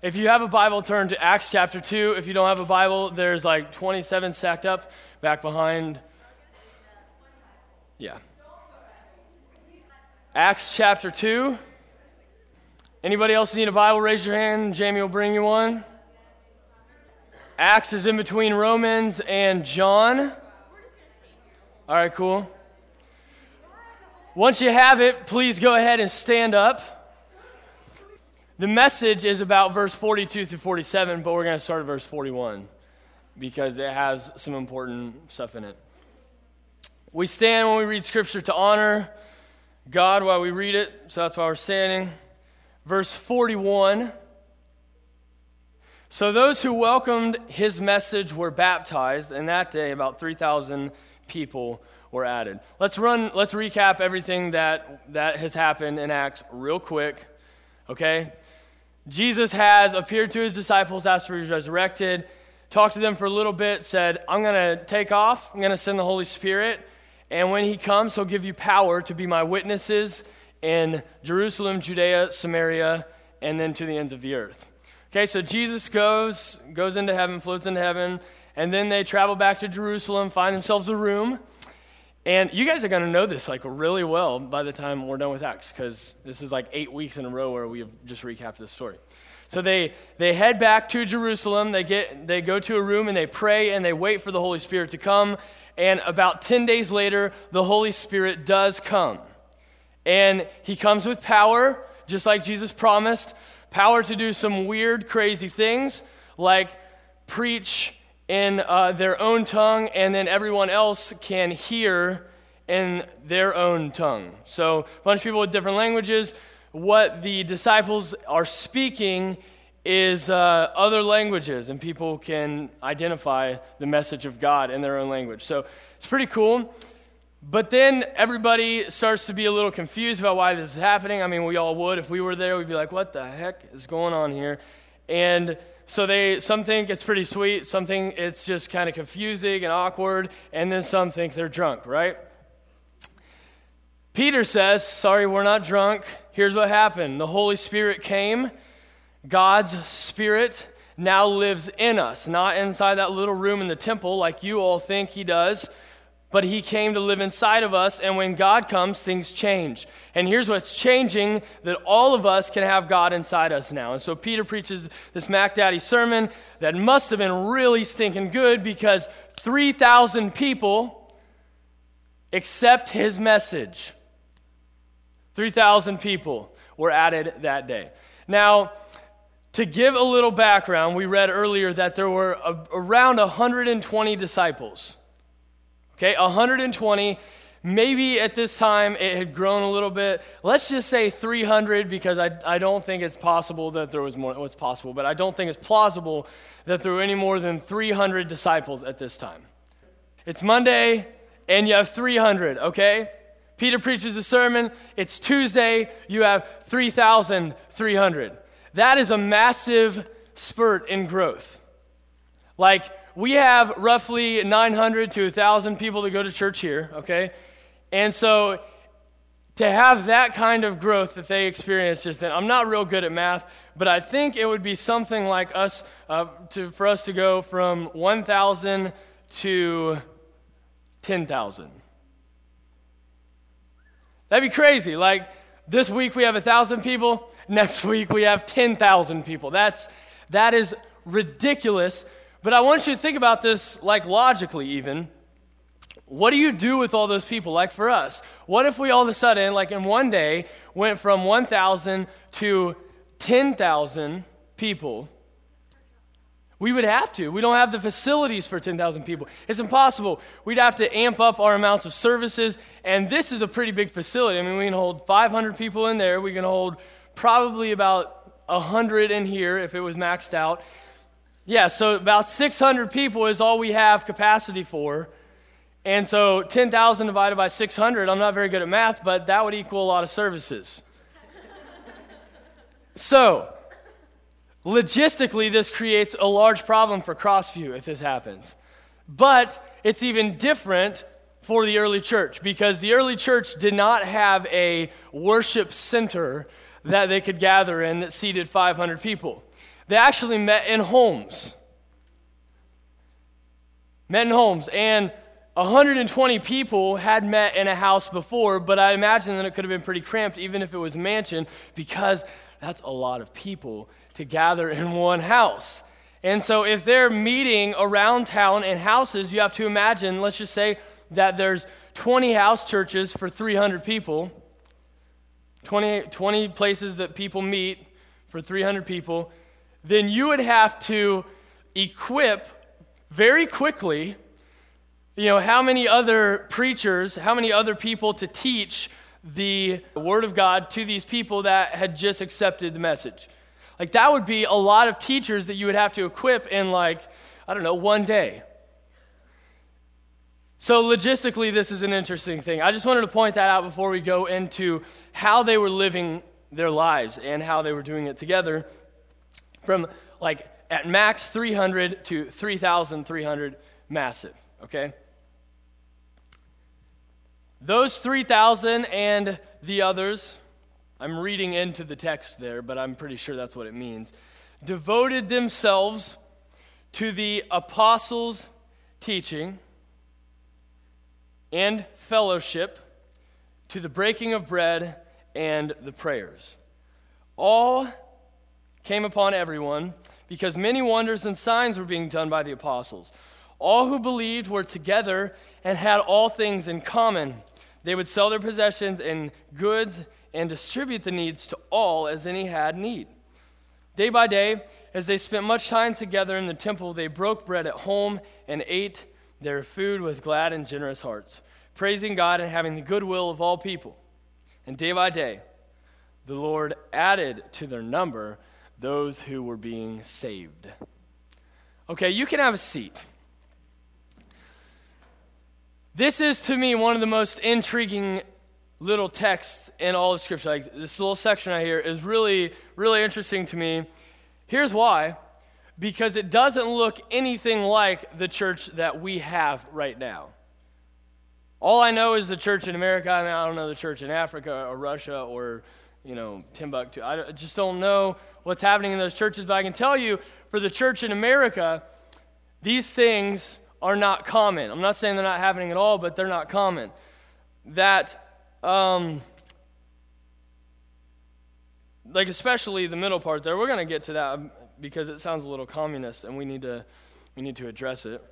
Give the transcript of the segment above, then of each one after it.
If you have a Bible, turn to Acts chapter 2. If you don't have a Bible, there's like 27 stacked up back behind. Yeah. Acts chapter 2. Anybody else need a Bible? Raise your hand. Jamie will bring you one. Acts is in between Romans and John. All right, cool. Once you have it, please go ahead and stand up. The message is about verse 42 through 47, but we're going to start at verse 41 because it has some important stuff in it. We stand when we read scripture to honor God while we read it, so that's why we're standing. Verse 41 So those who welcomed his message were baptized, and that day about 3,000 people were added. Let's run, let's recap everything that, that has happened in Acts real quick, okay? Jesus has appeared to his disciples after he was resurrected, talked to them for a little bit, said, I'm going to take off, I'm going to send the Holy Spirit, and when he comes, he'll give you power to be my witnesses in Jerusalem, Judea, Samaria, and then to the ends of the earth. Okay, so Jesus goes, goes into heaven, floats into heaven, and then they travel back to Jerusalem, find themselves a room. And you guys are going to know this like really well by the time we're done with Acts, because this is like eight weeks in a row where we have just recapped this story. So they, they head back to Jerusalem. They, get, they go to a room and they pray and they wait for the Holy Spirit to come. And about 10 days later, the Holy Spirit does come. And he comes with power, just like Jesus promised power to do some weird, crazy things, like preach in uh, their own tongue, and then everyone else can hear in their own tongue. So, a bunch of people with different languages. What the disciples are speaking is uh, other languages, and people can identify the message of God in their own language. So, it's pretty cool. But then everybody starts to be a little confused about why this is happening. I mean, we all would. If we were there, we'd be like, what the heck is going on here? And so they some think it's pretty sweet, some think it's just kind of confusing and awkward, and then some think they're drunk, right? Peter says, Sorry, we're not drunk. Here's what happened the Holy Spirit came, God's Spirit now lives in us, not inside that little room in the temple like you all think He does but he came to live inside of us, and when God comes, things change. And here's what's changing that all of us can have God inside us now. And so Peter preaches this Mac Daddy sermon that must have been really stinking good because 3,000 people accept his message. 3,000 people were added that day. Now, to give a little background, we read earlier that there were a, around 120 disciples. Okay, 120. Maybe at this time it had grown a little bit. Let's just say 300 because I, I don't think it's possible that there was more. It's possible, but I don't think it's plausible that there were any more than 300 disciples at this time. It's Monday and you have 300, okay? Peter preaches a sermon. It's Tuesday, you have 3,300. That is a massive spurt in growth. Like, we have roughly 900 to 1,000 people that go to church here, okay? And so to have that kind of growth that they experienced just then, I'm not real good at math, but I think it would be something like us, uh, to, for us to go from 1,000 to 10,000. That'd be crazy. Like this week we have 1,000 people, next week we have 10,000 people. That's, that is ridiculous but I want you to think about this, like logically, even. What do you do with all those people? Like for us, what if we all of a sudden, like in one day, went from 1,000 to 10,000 people? We would have to. We don't have the facilities for 10,000 people. It's impossible. We'd have to amp up our amounts of services, and this is a pretty big facility. I mean, we can hold 500 people in there. We can hold probably about 100 in here if it was maxed out. Yeah, so about 600 people is all we have capacity for. And so 10,000 divided by 600, I'm not very good at math, but that would equal a lot of services. so, logistically, this creates a large problem for Crossview if this happens. But it's even different for the early church because the early church did not have a worship center that they could gather in that seated 500 people. They actually met in homes. Met in homes. And 120 people had met in a house before, but I imagine that it could have been pretty cramped, even if it was a mansion, because that's a lot of people to gather in one house. And so, if they're meeting around town in houses, you have to imagine, let's just say that there's 20 house churches for 300 people, 20, 20 places that people meet for 300 people, then you would have to equip very quickly, you know, how many other preachers, how many other people to teach the Word of God to these people that had just accepted the message. Like, that would be a lot of teachers that you would have to equip in, like, I don't know, one day. So, logistically, this is an interesting thing. I just wanted to point that out before we go into how they were living their lives and how they were doing it together from like at max 300 to 3,300, massive, okay? Those 3,000 and the others, I'm reading into the text there, but I'm pretty sure that's what it means, devoted themselves to the apostles' teaching and fellowship, to the breaking of bread and the prayers. All came upon everyone because many wonders and signs were being done by the apostles. All who believed were together and had all things in common. They would sell their possessions and goods and distribute the needs to all as any had need. Day by day, as they spent much time together in the temple, they broke bread at home and ate their food with glad and generous hearts, praising God and having the goodwill of all people. And day by day, the Lord added to their number those who were being saved. Okay, you can have a seat. This is to me one of the most intriguing little texts in all of Scripture. Like this little section right here is really, really interesting to me. Here's why because it doesn't look anything like the church that we have right now. All I know is the church in America. I mean, I don't know the church in Africa or Russia or, you know, Timbuktu. I just don't know what's happening in those churches, but I can tell you for the church in America, these things are not common. I'm not saying they're not happening at all, but they're not common. That, um, like, especially the middle part there, we're going to get to that because it sounds a little communist and we need to, we need to address it.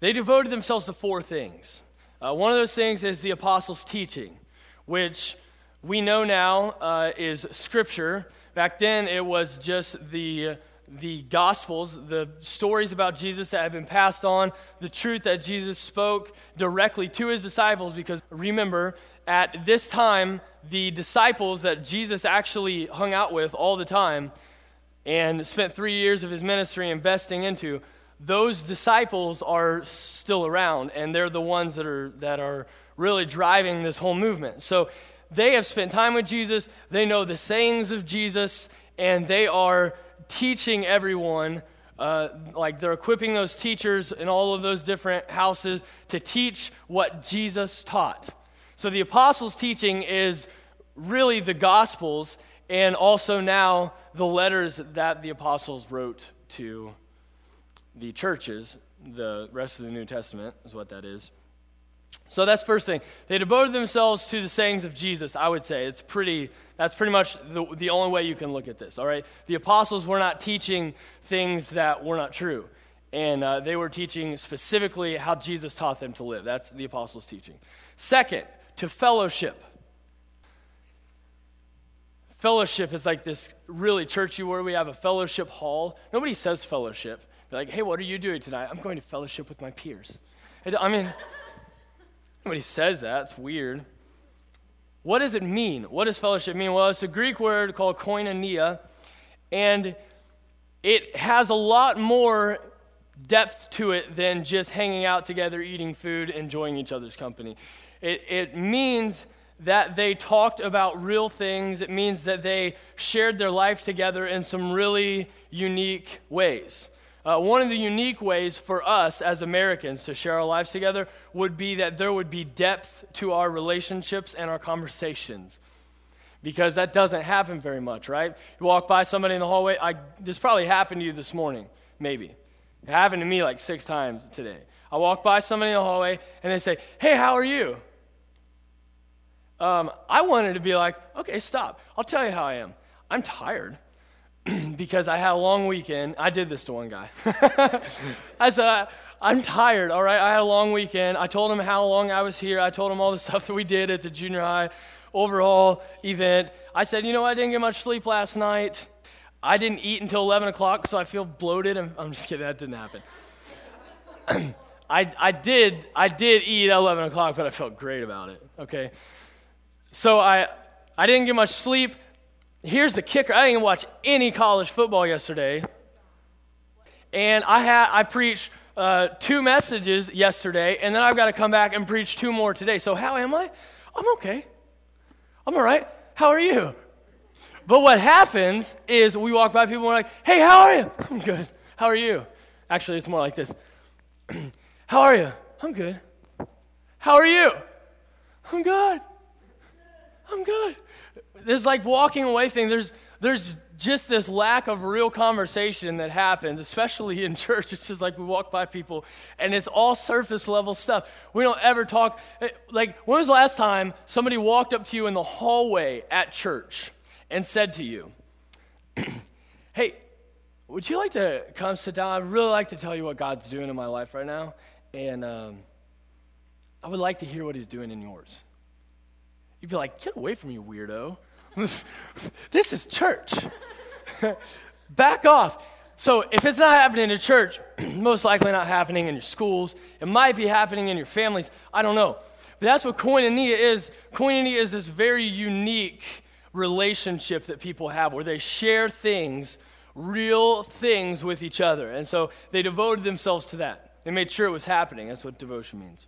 They devoted themselves to four things. Uh, one of those things is the apostles' teaching, which we know now uh, is Scripture. Back then, it was just the, the Gospels, the stories about Jesus that have been passed on, the truth that Jesus spoke directly to his disciples. Because remember, at this time, the disciples that Jesus actually hung out with all the time and spent three years of his ministry investing into, those disciples are still around, and they're the ones that are, that are really driving this whole movement. So they have spent time with Jesus, they know the sayings of Jesus, and they are teaching everyone. Uh, like they're equipping those teachers in all of those different houses to teach what Jesus taught. So the apostles' teaching is really the Gospels and also now the letters that the apostles wrote to the churches. The rest of the New Testament is what that is. So that's first thing. They devoted themselves to the sayings of Jesus, I would say. It's pretty, that's pretty much the, the only way you can look at this, all right? The apostles were not teaching things that were not true. And uh, they were teaching specifically how Jesus taught them to live. That's the apostles' teaching. Second, to fellowship. Fellowship is like this really churchy word. We have a fellowship hall. Nobody says fellowship. They're like, hey, what are you doing tonight? I'm going to fellowship with my peers. I mean, Nobody says that. It's weird. What does it mean? What does fellowship mean? Well, it's a Greek word called koinonia, and it has a lot more depth to it than just hanging out together, eating food, enjoying each other's company. It, it means that they talked about real things. It means that they shared their life together in some really unique ways. Uh, one of the unique ways for us as Americans to share our lives together would be that there would be depth to our relationships and our conversations. because that doesn't happen very much, right? You walk by somebody in the hallway, I, this probably happened to you this morning, maybe. It happened to me like six times today. I walk by somebody in the hallway and they say, Hey, how are you? Um, I wanted to be like, Okay, stop. I'll tell you how I am. I'm tired because I had a long weekend. I did this to one guy. I said, I'm tired, all right? I had a long weekend. I told him how long I was here. I told him all the stuff that we did at the junior high overall event. I said, you know, I didn't get much sleep last night. I didn't eat until 11 o'clock, so I feel bloated. I'm, I'm just kidding, that didn't happen. I, I, did, I did eat at 11 o'clock, but I felt great about it, okay? So I, I didn't get much sleep. Here's the kicker I didn't watch any college football yesterday. And I, had, I preached uh, two messages yesterday, and then I've got to come back and preach two more today. So, how am I? I'm okay. I'm all right. How are you? But what happens is we walk by people and we're like, hey, how are you? I'm good. How are you? Actually, it's more like this. how are you? I'm good. How are you? I'm good. I'm good. This like walking away thing. There's there's just this lack of real conversation that happens, especially in church. It's just like we walk by people and it's all surface level stuff. We don't ever talk. Eh, like, when was the last time somebody walked up to you in the hallway at church and said to you, Hey, would you like to come sit down? I'd really like to tell you what God's doing in my life right now. And um, I would like to hear what He's doing in yours. You'd be like, Get away from me, weirdo. This is church. Back off. So if it's not happening in church, most likely not happening in your schools. It might be happening in your families. I don't know. But that's what koinonia is. Koinonia is this very unique relationship that people have where they share things, real things with each other. And so they devoted themselves to that. They made sure it was happening. That's what devotion means.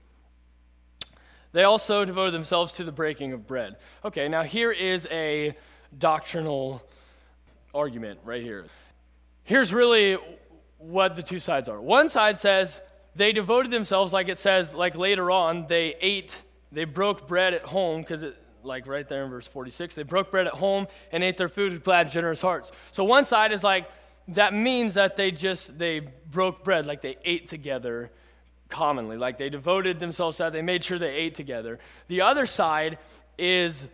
They also devoted themselves to the breaking of bread. Okay, now here is a doctrinal argument right here. Here's really what the two sides are. One side says they devoted themselves, like it says, like later on, they ate, they broke bread at home, because it, like right there in verse 46, they broke bread at home and ate their food with glad, generous hearts. So one side is like, that means that they just, they broke bread, like they ate together commonly. Like they devoted themselves to that, they made sure they ate together. The other side is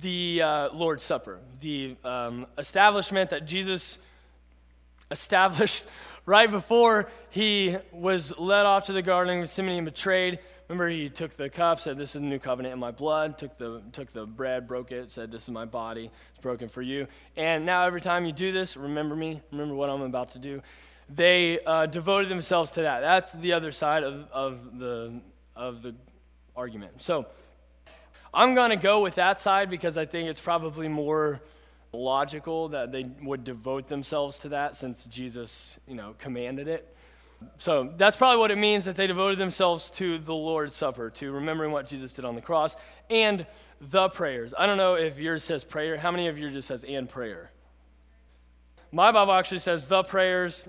the uh, Lord's Supper, the um, establishment that Jesus established right before he was led off to the Garden of Gethsemane and betrayed. Remember, he took the cup, said, This is the new covenant in my blood, took the, took the bread, broke it, said, This is my body, it's broken for you. And now, every time you do this, remember me, remember what I'm about to do they uh, devoted themselves to that. That's the other side of, of, the, of the argument. So I'm going to go with that side because I think it's probably more logical that they would devote themselves to that since Jesus, you know, commanded it. So that's probably what it means that they devoted themselves to the Lord's Supper, to remembering what Jesus did on the cross, and the prayers. I don't know if yours says prayer. How many of yours just says and prayer? My Bible actually says the prayers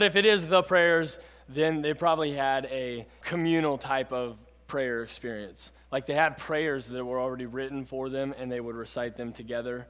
if it is the prayers, then they probably had a communal type of prayer experience. Like they had prayers that were already written for them and they would recite them together.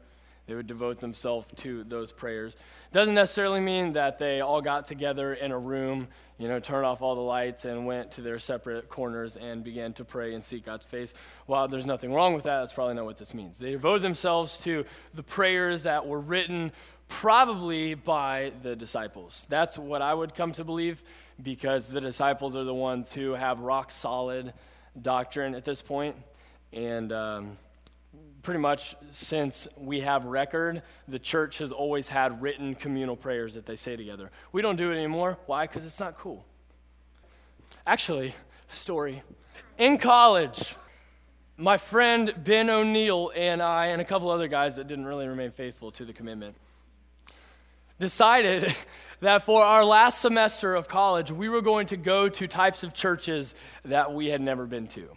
They would devote themselves to those prayers. Doesn't necessarily mean that they all got together in a room, you know, turned off all the lights and went to their separate corners and began to pray and seek God's face. While there's nothing wrong with that, that's probably not what this means. They devoted themselves to the prayers that were written Probably by the disciples. That's what I would come to believe because the disciples are the ones who have rock solid doctrine at this point. And um, pretty much since we have record, the church has always had written communal prayers that they say together. We don't do it anymore. Why? Because it's not cool. Actually, story. In college, my friend Ben O'Neill and I, and a couple other guys that didn't really remain faithful to the commitment, decided that for our last semester of college, we were going to go to types of churches that we had never been to.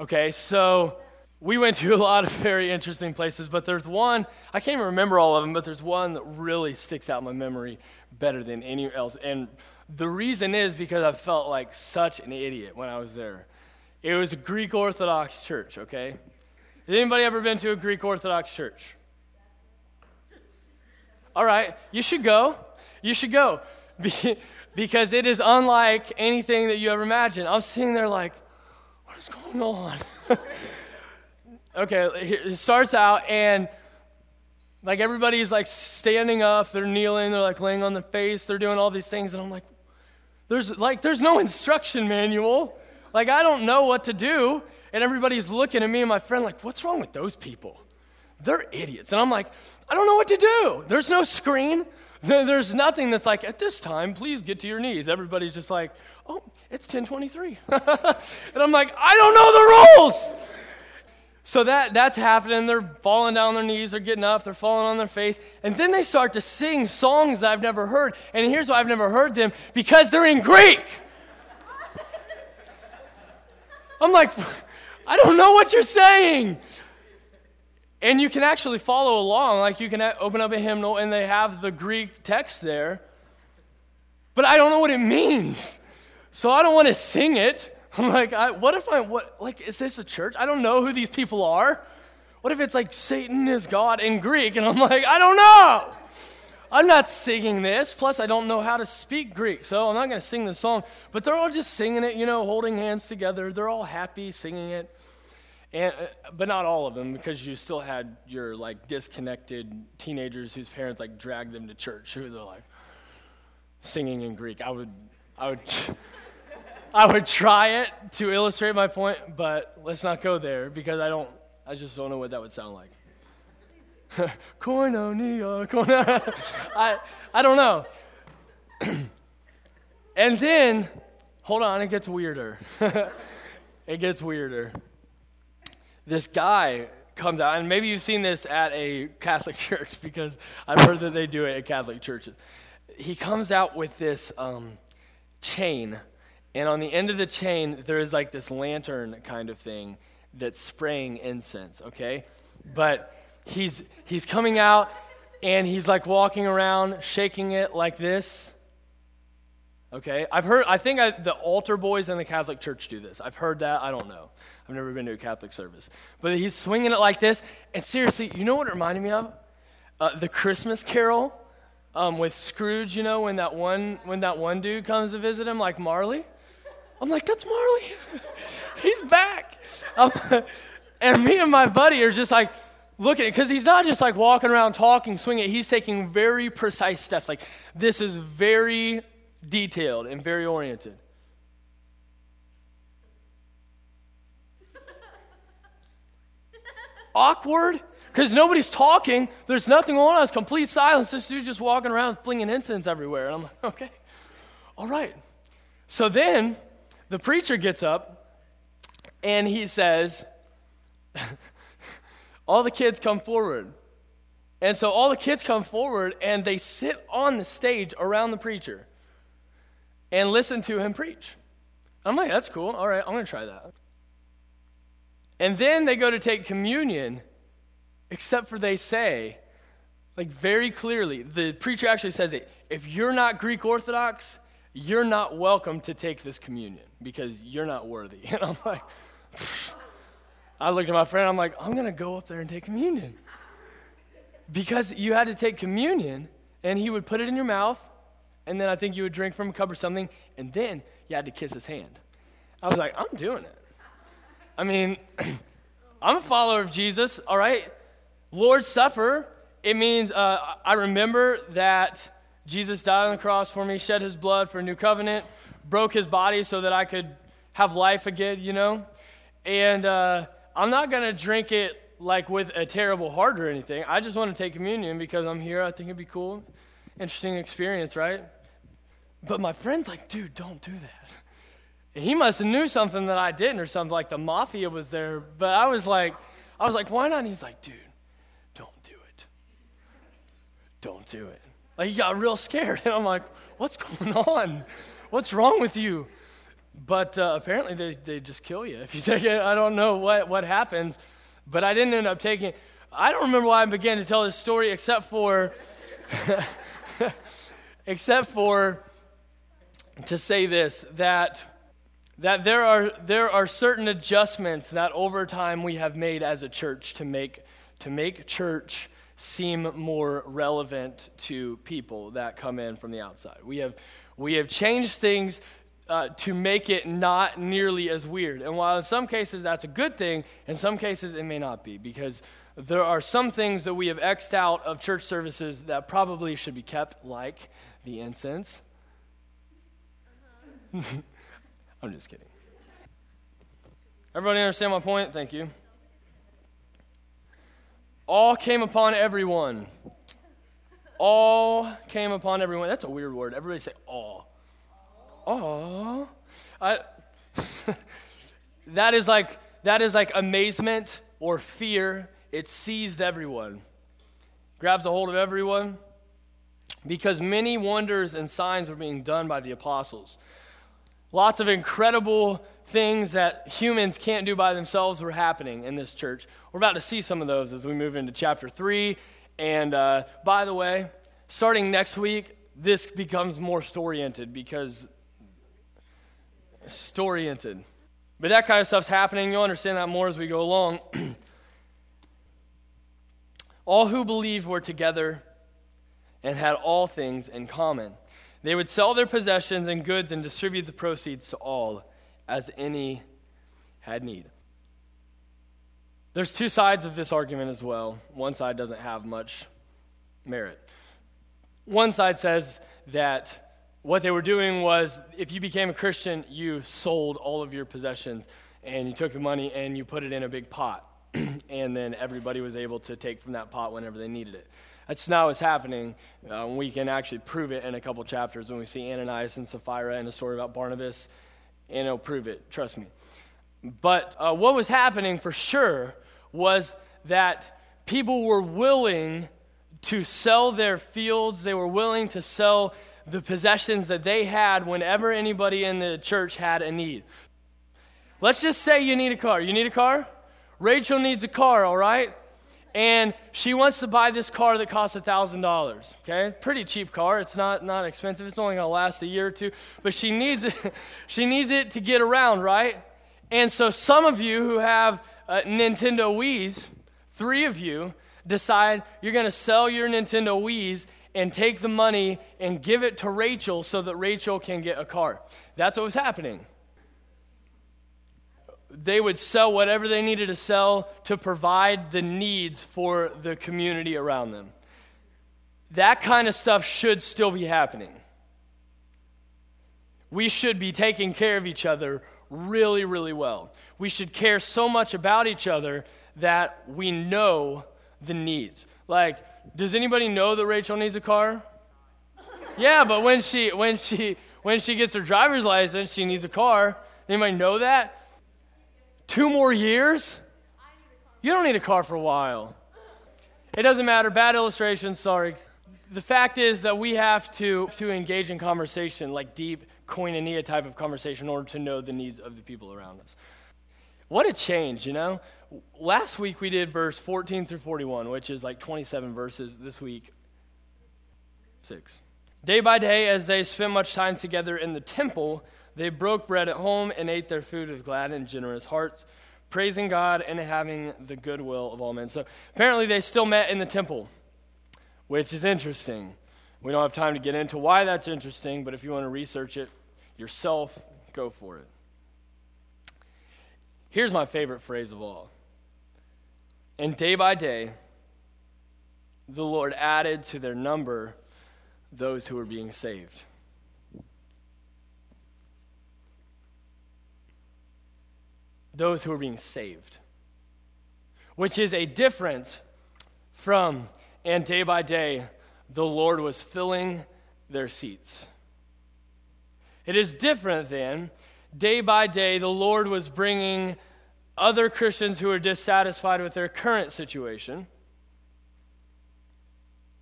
Okay, so we went to a lot of very interesting places, but there's one, I can't even remember all of them, but there's one that really sticks out in my memory better than any else. And the reason is because I felt like such an idiot when I was there. It was a Greek Orthodox church, okay? Has anybody ever been to a Greek Orthodox church? All right, you should go. You should go. because it is unlike anything that you ever imagined. I'm sitting there like, what is going on? okay, it starts out and like everybody's like standing up, they're kneeling, they're like laying on their face, they're doing all these things, and I'm like, there's like there's no instruction manual. Like I don't know what to do. And everybody's looking at me and my friend like, what's wrong with those people? They're idiots. And I'm like, I don't know what to do. There's no screen. There's nothing that's like, at this time, please get to your knees. Everybody's just like, oh, it's 1023. and I'm like, I don't know the rules. So that, that's happening. They're falling down on their knees, they're getting up, they're falling on their face. And then they start to sing songs that I've never heard. And here's why I've never heard them because they're in Greek. I'm like, I don't know what you're saying. And you can actually follow along. Like you can open up a hymnal and they have the Greek text there. But I don't know what it means. So I don't want to sing it. I'm like, I, what if I, what, like, is this a church? I don't know who these people are. What if it's like Satan is God in Greek? And I'm like, I don't know. I'm not singing this. Plus, I don't know how to speak Greek, so I'm not going to sing the song. But they're all just singing it, you know, holding hands together. They're all happy singing it. And, uh, but not all of them, because you still had your like disconnected teenagers whose parents like dragged them to church, who they're like singing in Greek. I would, I would. I would try it to illustrate my point, but let's not go there because I don't, I just don't know what that would sound like. Koinonia, koinonia. I, I don't know. and then, hold on, it gets weirder. it gets weirder. This guy comes out, and maybe you've seen this at a Catholic church because I've heard that they do it at Catholic churches. He comes out with this um, chain and on the end of the chain, there is like this lantern kind of thing that's spraying incense, okay? But he's he's coming out and he's like walking around shaking it like this. Okay? I've heard I think I, the altar boys in the Catholic Church do this. I've heard that. I don't know. I've never been to a Catholic service. But he's swinging it like this. And seriously, you know what it reminded me of? Uh, the Christmas Carol um, with Scrooge, you know, when that one when that one dude comes to visit him like Marley. I'm like, that's Marley. he's back. Um, and me and my buddy are just like looking because he's not just like walking around talking, swinging. He's taking very precise steps. Like this is very detailed and very oriented. Awkward because nobody's talking. There's nothing going on. It's complete silence. This dude's just walking around flinging incense everywhere. And I'm like, okay, all right. So then the preacher gets up and he says, All the kids come forward. And so all the kids come forward and they sit on the stage around the preacher and listen to him preach. I'm like, that's cool. All right, I'm going to try that. And then they go to take communion, except for they say, like very clearly, the preacher actually says it if you're not Greek Orthodox, you're not welcome to take this communion because you're not worthy. And I'm like, I looked at my friend, I'm like, I'm going to go up there and take communion. Because you had to take communion, and he would put it in your mouth, and then I think you would drink from a cup or something, and then you had to kiss his hand. I was like, I'm doing it. I mean, I'm a follower of Jesus, all right? Lord's Supper, it means uh, I remember that Jesus died on the cross for me, shed his blood for a new covenant, broke his body so that I could have life again, you know? And uh, I'm not going to drink it like with a terrible heart or anything. I just want to take communion because I'm here. I think it'd be cool. Interesting experience, right? But my friend's like, dude, don't do that. He must have knew something that I didn't or something like the mafia was there. But I was like, I was like, why not? And he's like, dude, don't do it. Don't do it. Like, he got real scared. And I'm like, what's going on? What's wrong with you? But uh, apparently, they, they just kill you if you take it. I don't know what, what happens, but I didn't end up taking it. I don't remember why I began to tell this story except for, except for to say this that that there are, there are certain adjustments that over time we have made as a church to make, to make church seem more relevant to people that come in from the outside. We have, we have changed things uh, to make it not nearly as weird. And while in some cases that's a good thing, in some cases it may not be because there are some things that we have xed out of church services that probably should be kept, like the incense. I'm just kidding. Everybody understand my point? Thank you. All came upon everyone. All came upon everyone. That's a weird word. Everybody say all. All. I, that is like that is like amazement or fear. It seized everyone. Grabs a hold of everyone because many wonders and signs were being done by the apostles. Lots of incredible things that humans can't do by themselves were happening in this church. We're about to see some of those as we move into chapter 3. And uh, by the way, starting next week, this becomes more story-oriented because story-oriented. But that kind of stuff's happening. You'll understand that more as we go along. all who believed were together and had all things in common. They would sell their possessions and goods and distribute the proceeds to all as any had need. There's two sides of this argument as well. One side doesn't have much merit. One side says that what they were doing was if you became a Christian, you sold all of your possessions and you took the money and you put it in a big pot. and then everybody was able to take from that pot whenever they needed it. That's not what's happening. Uh, we can actually prove it in a couple chapters when we see Ananias and Sapphira and a story about Barnabas, and it'll prove it, trust me. But uh, what was happening for sure was that people were willing to sell their fields, they were willing to sell the possessions that they had whenever anybody in the church had a need. Let's just say you need a car. You need a car? Rachel needs a car, all right? And she wants to buy this car that costs $1000 okay? Pretty cheap car. It's not, not expensive. It's only going to last a year or two. But she needs it she needs it to get around right? And so some of you who have uh, nintendo wii's three of you decide you're going to sell your nintendo wii's and take the money and give it to rachel so that rachel can get a car. That's what was happening they would sell whatever they needed to sell to provide the needs for the community around them. That kind of stuff should still be happening. We should be taking care of each other really, really well. We should care so much about each other that we know the needs. Like, does anybody know that Rachel needs a car? Yeah, but when she when she when she gets her driver's license, she needs a car. Anybody know that? Two more years? You don't need a car for a while. It doesn't matter. Bad illustration, sorry. The fact is that we have to, to engage in conversation, like deep koinonia type of conversation, in order to know the needs of the people around us. What a change, you know? Last week we did verse 14 through 41, which is like 27 verses. This week, six. Day by day, as they spent much time together in the temple, they broke bread at home and ate their food with glad and generous hearts, praising God and having the goodwill of all men. So apparently they still met in the temple, which is interesting. We don't have time to get into why that's interesting, but if you want to research it yourself, go for it. Here's my favorite phrase of all. And day by day, the Lord added to their number those who were being saved. Those who are being saved, which is a difference from, and day by day, the Lord was filling their seats. It is different than day by day, the Lord was bringing other Christians who are dissatisfied with their current situation.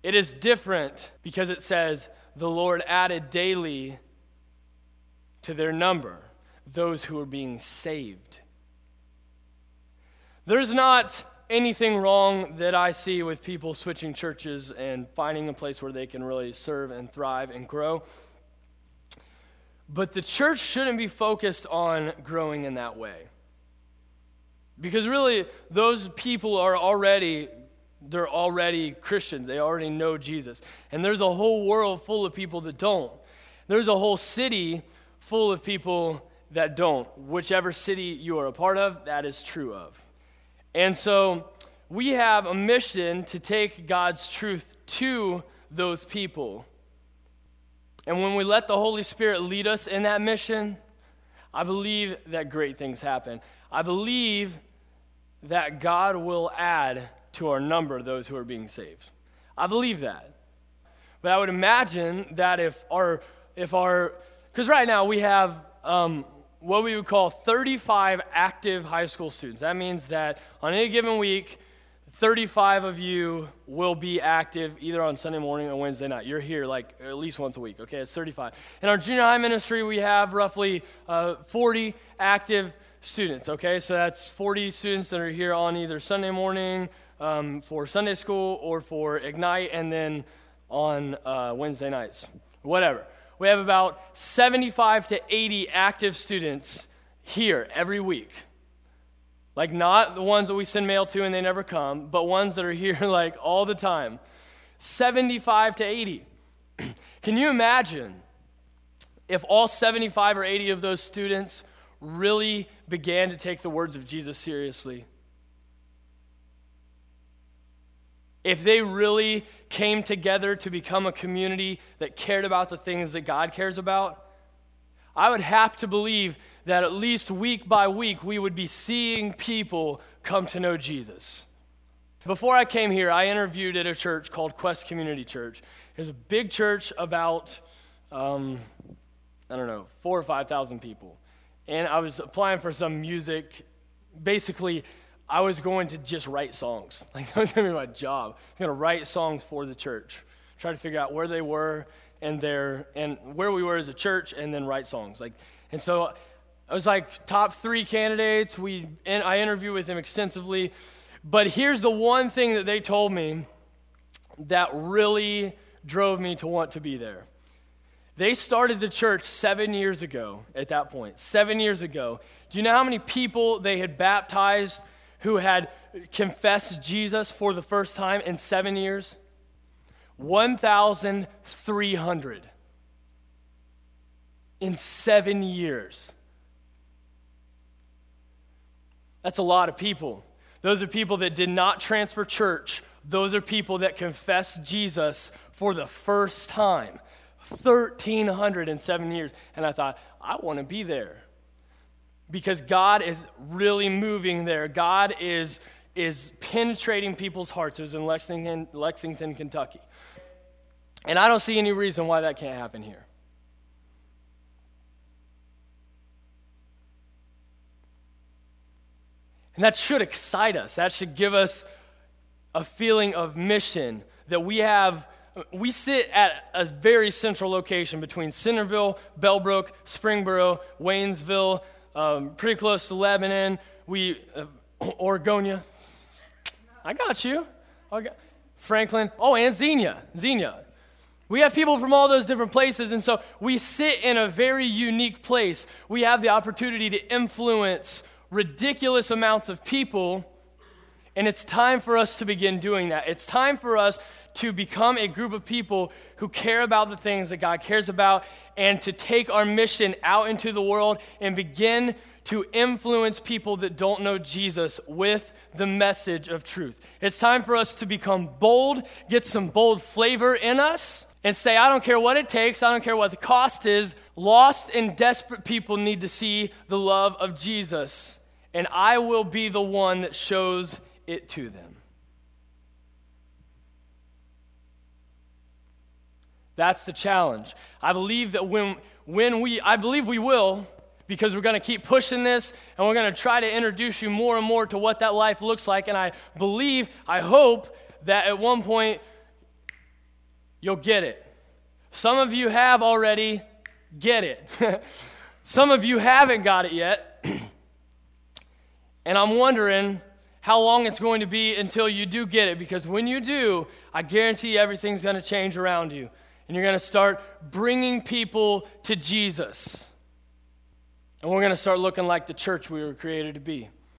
It is different because it says the Lord added daily to their number those who are being saved. There's not anything wrong that I see with people switching churches and finding a place where they can really serve and thrive and grow. But the church shouldn't be focused on growing in that way. Because really, those people are already they're already Christians. They already know Jesus. And there's a whole world full of people that don't. There's a whole city full of people that don't. Whichever city you are a part of, that is true of. And so we have a mission to take God's truth to those people. And when we let the Holy Spirit lead us in that mission, I believe that great things happen. I believe that God will add to our number those who are being saved. I believe that. But I would imagine that if our, if our, because right now we have um, what we would call 35 active high school students. That means that on any given week, 35 of you will be active either on Sunday morning or Wednesday night. You're here like at least once a week, okay? It's 35. In our junior high ministry, we have roughly uh, 40 active students, okay? So that's 40 students that are here on either Sunday morning um, for Sunday school or for Ignite, and then on uh, Wednesday nights, whatever. We have about 75 to 80 active students here every week. Like, not the ones that we send mail to and they never come, but ones that are here like all the time. 75 to 80. Can you imagine if all 75 or 80 of those students really began to take the words of Jesus seriously? If they really came together to become a community that cared about the things that God cares about, I would have to believe that at least week by week we would be seeing people come to know Jesus. Before I came here, I interviewed at a church called Quest Community Church. It was a big church, about, um, I don't know, four or 5,000 people. And I was applying for some music. Basically, I was going to just write songs. Like, that was going to be my job. I was going to write songs for the church, try to figure out where they were and their and where we were as a church, and then write songs. Like, and so I was like top three candidates. We and I interviewed with them extensively, but here's the one thing that they told me that really drove me to want to be there. They started the church seven years ago. At that point, seven years ago. Do you know how many people they had baptized who had confessed Jesus for the first time in seven years? 1,300 in seven years. That's a lot of people. Those are people that did not transfer church. Those are people that confessed Jesus for the first time. 1,300 in seven years. And I thought, I want to be there. Because God is really moving there. God is, is penetrating people's hearts. It was in Lexington, Lexington, Kentucky. And I don't see any reason why that can't happen here. And that should excite us. That should give us a feeling of mission that we have. We sit at a very central location between Centerville, Bellbrook, Springboro, Waynesville, um, pretty close to Lebanon. We, uh, Oregonia. I got you. I got, Franklin. Oh, and Xenia. Xenia. We have people from all those different places, and so we sit in a very unique place. We have the opportunity to influence ridiculous amounts of people, and it's time for us to begin doing that. It's time for us to become a group of people who care about the things that God cares about and to take our mission out into the world and begin to influence people that don't know Jesus with the message of truth. It's time for us to become bold, get some bold flavor in us, and say, I don't care what it takes, I don't care what the cost is. Lost and desperate people need to see the love of Jesus, and I will be the one that shows it to them. That's the challenge. I believe that when, when we, I believe we will, because we're going to keep pushing this and we're going to try to introduce you more and more to what that life looks like. And I believe, I hope that at one point you'll get it. Some of you have already get it. Some of you haven't got it yet. and I'm wondering how long it's going to be until you do get it because when you do, I guarantee everything's going to change around you. and you're going to start bringing people to Jesus. And we're going to start looking like the church we were created to be.